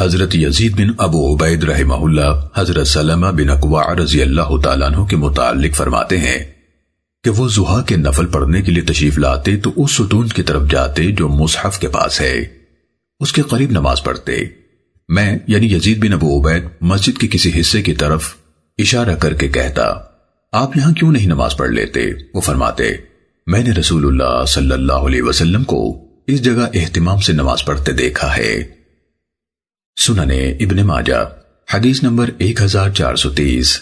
حضرت یزید بن ابو عبید رحمہ اللہ حضرت سلمہ بن اقوع رضی اللہ تعالیٰ عنہ کے متعلق فرماتے ہیں کہ وہ زہا کے نفل پڑھنے کے لیے تشریف لاتے تو اس ستون کی طرف جاتے جو مصحف کے پاس ہے۔ اس کے قریب نماز پڑھتے۔ میں یعنی یزید بن ابو عبید مسجد کے کسی حصے کی طرف اشارہ کر کے کہتا، آپ یہاں کیوں نہیں نماز پڑھ لیتے؟ وہ فرماتے، میں نے رسول اللہ صلی اللہ علیہ وسلم کو اس جگہ اہتمام سے نماز پڑھتے دیکھا ہے۔ سننے ابن ماجہ حدیث نمبر 1430